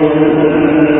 Gracias.